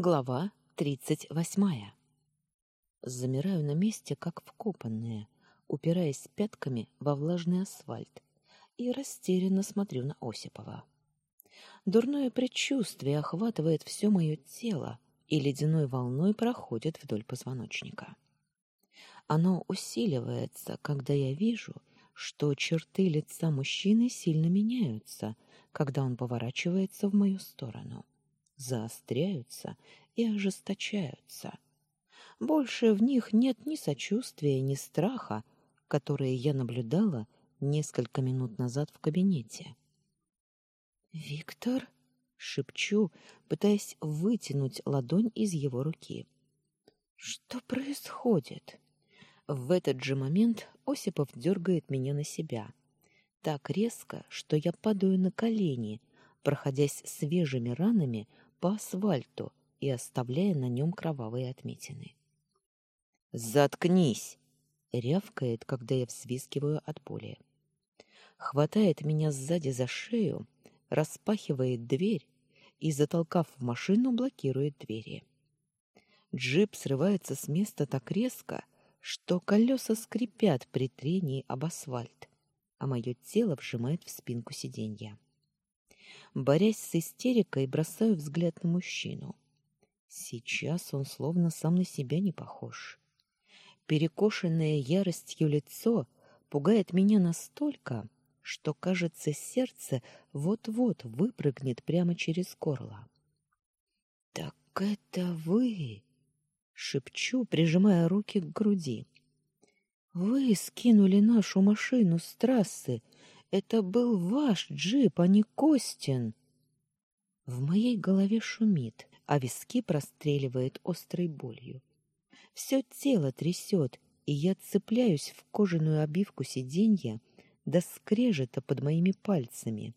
Глава тридцать восьмая. Замираю на месте, как вкопанная, упираясь пятками во влажный асфальт, и растерянно смотрю на Осипова. Дурное предчувствие охватывает все мое тело и ледяной волной проходит вдоль позвоночника. Оно усиливается, когда я вижу, что черты лица мужчины сильно меняются, когда он поворачивается в мою сторону заостряются и ожесточаются. Больше в них нет ни сочувствия, ни страха, которые я наблюдала несколько минут назад в кабинете. «Виктор?» — шепчу, пытаясь вытянуть ладонь из его руки. «Что происходит?» В этот же момент Осипов дергает меня на себя. Так резко, что я падаю на колени, проходясь свежими ранами по асфальту и оставляя на нем кровавые отметины. «Заткнись!» — рявкает, когда я взвискиваю от боли. Хватает меня сзади за шею, распахивает дверь и, затолкав в машину, блокирует двери. Джип срывается с места так резко, что колеса скрипят при трении об асфальт, а мое тело вжимает в спинку сиденья. Борясь с истерикой, бросаю взгляд на мужчину. Сейчас он словно сам на себя не похож. Перекошенное яростью лицо пугает меня настолько, что, кажется, сердце вот-вот выпрыгнет прямо через горло. «Так это вы!» — шепчу, прижимая руки к груди. «Вы скинули нашу машину с трассы это был ваш джип, а не Костин. В моей голове шумит, а виски простреливает острой болью. Все тело трясет, и я цепляюсь в кожаную обивку сиденья до скрежета под моими пальцами,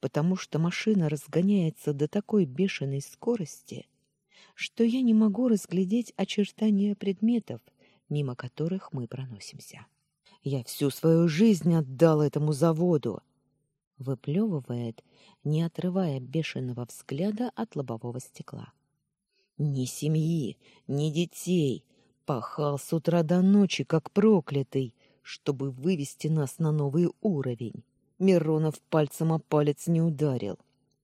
потому что машина разгоняется до такой бешеной скорости, что я не могу разглядеть очертания предметов, мимо которых мы проносимся. Я всю свою жизнь отдал этому заводу. Выплевывает, не отрывая бешеного взгляда от лобового стекла. Ни семьи, ни детей. Пахал с утра до ночи, как проклятый, чтобы вывести нас на новый уровень. Миронов пальцем о палец не ударил.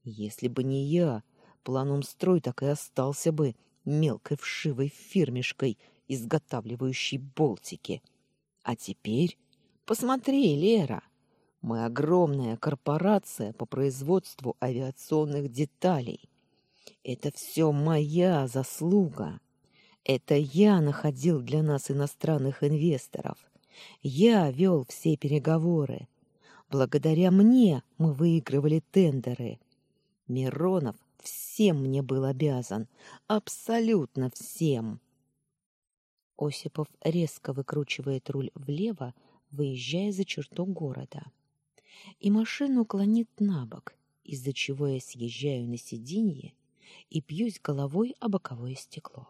Если бы не я, планом строй так и остался бы мелкой вшивой фирмешкой, изготавливающей болтики — а теперь посмотри, Лера, мы огромная корпорация по производству авиационных деталей. Это все моя заслуга. Это я находил для нас иностранных инвесторов. Я вел все переговоры. Благодаря мне мы выигрывали тендеры. Миронов всем мне был обязан, абсолютно всем. Осипов резко выкручивает руль влево, выезжая за черту города. И машину клонит на бок, из-за чего я съезжаю на сиденье и пьюсь головой о боковое стекло.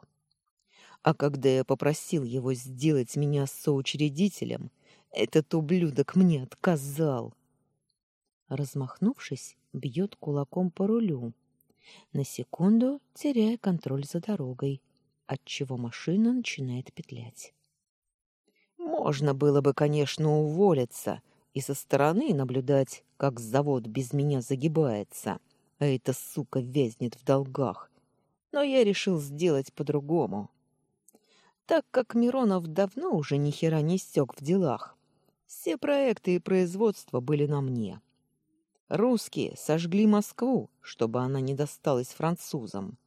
А когда я попросил его сделать меня соучредителем, этот ублюдок мне отказал. Размахнувшись, бьет кулаком по рулю, на секунду теряя контроль за дорогой, отчего машина начинает петлять. Можно было бы, конечно, уволиться и со стороны наблюдать, как завод без меня загибается, а эта сука вязнет в долгах. Но я решил сделать по-другому. Так как Миронов давно уже ни хера не стёк в делах, все проекты и производства были на мне. Русские сожгли Москву, чтобы она не досталась французам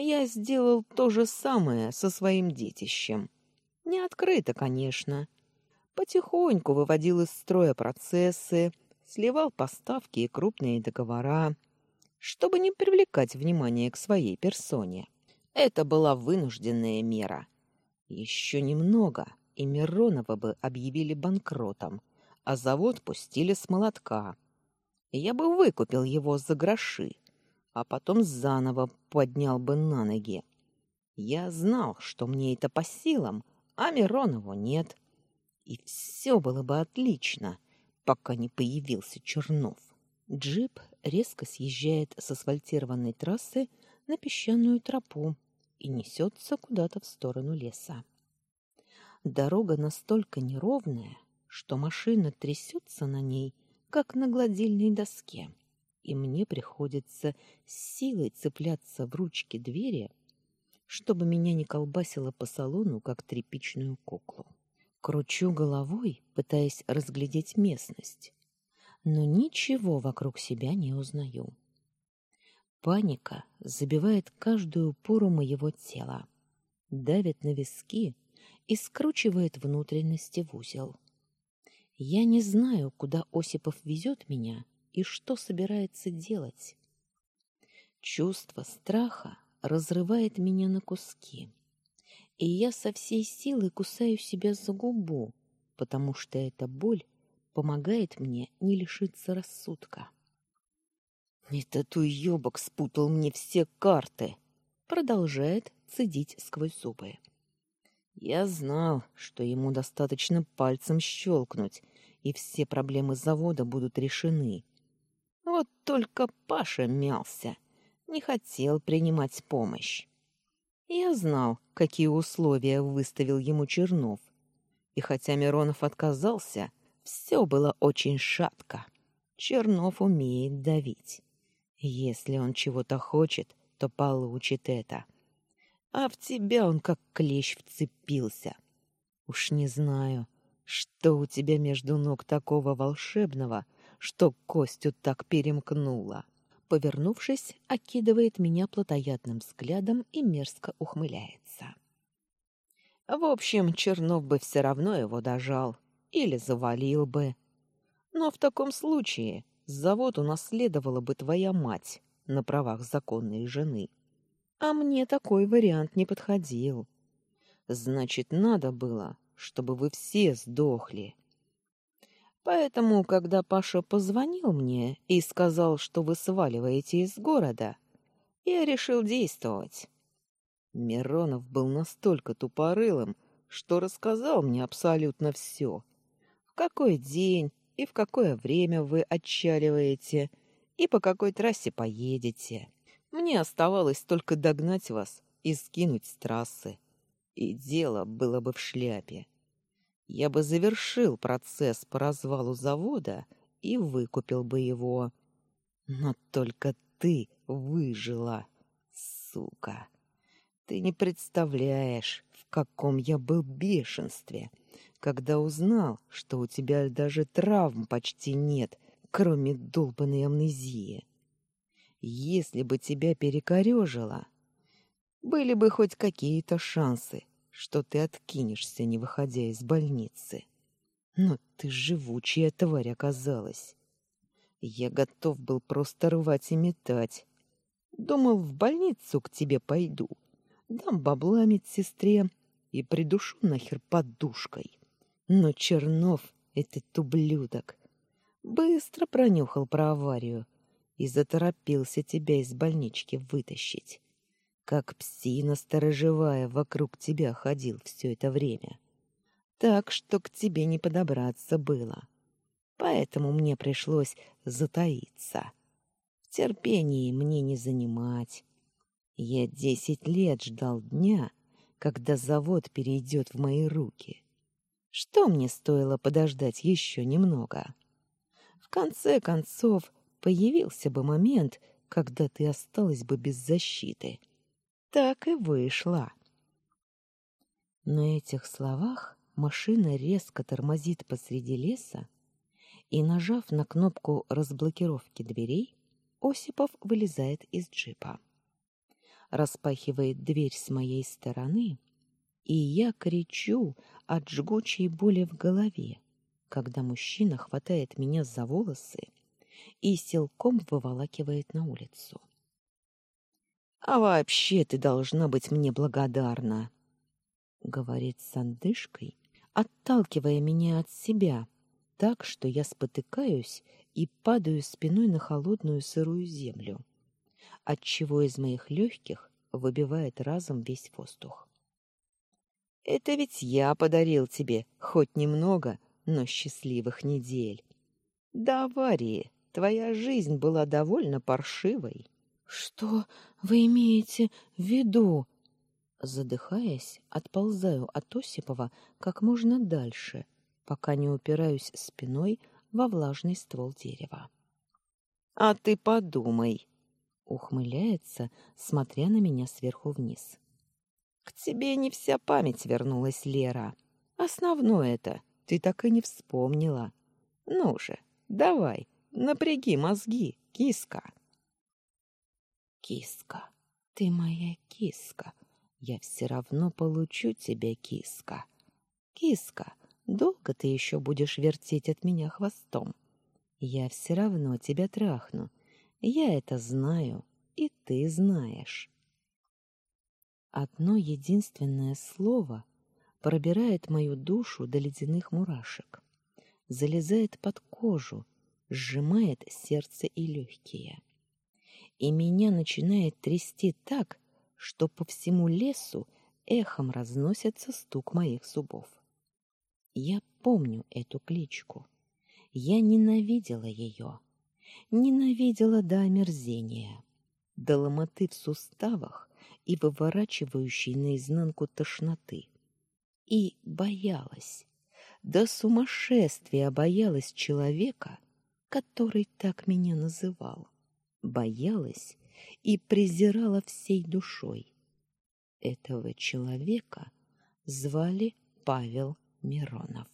я сделал то же самое со своим детищем. Не открыто, конечно. Потихоньку выводил из строя процессы, сливал поставки и крупные договора, чтобы не привлекать внимание к своей персоне. Это была вынужденная мера. Еще немного, и Миронова бы объявили банкротом, а завод пустили с молотка. Я бы выкупил его за гроши, а потом заново поднял бы на ноги. Я знал, что мне это по силам, а Миронову нет. И все было бы отлично, пока не появился Чернов. Джип резко съезжает с асфальтированной трассы на песчаную тропу и несется куда-то в сторону леса. Дорога настолько неровная, что машина трясется на ней, как на гладильной доске, и мне приходится силой цепляться в ручки двери, чтобы меня не колбасило по салону, как тряпичную куклу. Кручу головой, пытаясь разглядеть местность, но ничего вокруг себя не узнаю. Паника забивает каждую пору моего тела, давит на виски и скручивает внутренности в узел. Я не знаю, куда Осипов везет меня и что собирается делать. Чувство страха разрывает меня на куски и я со всей силы кусаю себя за губу, потому что эта боль помогает мне не лишиться рассудка. «Этот уёбок спутал мне все карты!» Продолжает цедить сквозь зубы. Я знал, что ему достаточно пальцем щелкнуть, и все проблемы завода будут решены. Вот только Паша мялся, не хотел принимать помощь. Я знал, какие условия выставил ему Чернов. И хотя Миронов отказался, все было очень шатко. Чернов умеет давить. Если он чего-то хочет, то получит это. А в тебя он как клещ вцепился. Уж не знаю, что у тебя между ног такого волшебного, что Костю так перемкнуло повернувшись, окидывает меня плотоядным взглядом и мерзко ухмыляется. В общем, Чернов бы все равно его дожал или завалил бы. Но в таком случае завод унаследовала бы твоя мать на правах законной жены. А мне такой вариант не подходил. Значит, надо было, чтобы вы все сдохли. Поэтому, когда Паша позвонил мне и сказал, что вы сваливаете из города, я решил действовать. Миронов был настолько тупорылым, что рассказал мне абсолютно все. В какой день и в какое время вы отчаливаете, и по какой трассе поедете. Мне оставалось только догнать вас и скинуть с трассы. И дело было бы в шляпе я бы завершил процесс по развалу завода и выкупил бы его. Но только ты выжила, сука. Ты не представляешь, в каком я был бешенстве, когда узнал, что у тебя даже травм почти нет, кроме долбанной амнезии. Если бы тебя перекорежило, были бы хоть какие-то шансы, что ты откинешься, не выходя из больницы. Но ты живучая тварь оказалась. Я готов был просто рвать и метать. Думал, в больницу к тебе пойду, дам бабла медсестре и придушу нахер подушкой. Но Чернов, этот ублюдок, быстро пронюхал про аварию и заторопился тебя из больнички вытащить как псина сторожевая вокруг тебя ходил все это время. Так что к тебе не подобраться было. Поэтому мне пришлось затаиться. В терпении мне не занимать. Я десять лет ждал дня, когда завод перейдет в мои руки. Что мне стоило подождать еще немного? В конце концов, появился бы момент, когда ты осталась бы без защиты — так и вышло. На этих словах машина резко тормозит посреди леса, и, нажав на кнопку разблокировки дверей, Осипов вылезает из джипа. Распахивает дверь с моей стороны, и я кричу от жгучей боли в голове, когда мужчина хватает меня за волосы и силком выволакивает на улицу. А вообще ты должна быть мне благодарна, говорит с андышкой, отталкивая меня от себя, так что я спотыкаюсь и падаю спиной на холодную сырую землю, отчего из моих легких выбивает разом весь воздух. Это ведь я подарил тебе хоть немного, но счастливых недель. До аварии твоя жизнь была довольно паршивой. Что вы имеете в виду? Задыхаясь, отползаю от Осипова как можно дальше, пока не упираюсь спиной во влажный ствол дерева. А ты подумай, ухмыляется, смотря на меня сверху вниз. К тебе не вся память вернулась, Лера. Основное это ты так и не вспомнила. Ну же, давай, напряги мозги, киска. Киска, ты моя киска. Я все равно получу тебя, киска. Киска, долго ты еще будешь вертеть от меня хвостом? Я все равно тебя трахну. Я это знаю, и ты знаешь. Одно единственное слово пробирает мою душу до ледяных мурашек, залезает под кожу, сжимает сердце и легкие и меня начинает трясти так, что по всему лесу эхом разносится стук моих зубов. Я помню эту кличку. Я ненавидела ее. Ненавидела до омерзения, до ломоты в суставах и выворачивающей наизнанку тошноты. И боялась, до сумасшествия боялась человека, который так меня называл боялась и презирала всей душой. Этого человека звали Павел Миронов.